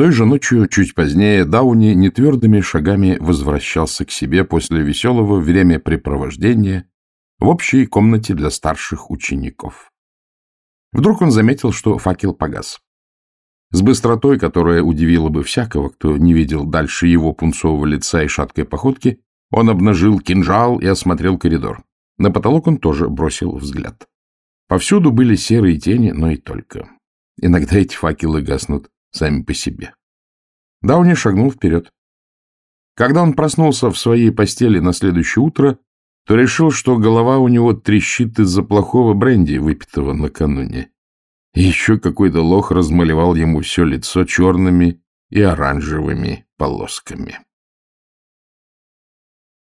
Той же ночью, чуть позднее, Дауни нетвердыми шагами возвращался к себе после веселого времяпрепровождения в общей комнате для старших учеников. Вдруг он заметил, что факел погас. С быстротой, которая удивила бы всякого, кто не видел дальше его пунцового лица и шаткой походки, он обнажил кинжал и осмотрел коридор. На потолок он тоже бросил взгляд. Повсюду были серые тени, но и только. Иногда эти факелы гаснут сами по себе. Дауни шагнул вперед. Когда он проснулся в своей постели на следующее утро, то решил, что голова у него трещит из-за плохого бренди, выпитого накануне. И еще какой-то лох размалевал ему все лицо черными и оранжевыми полосками.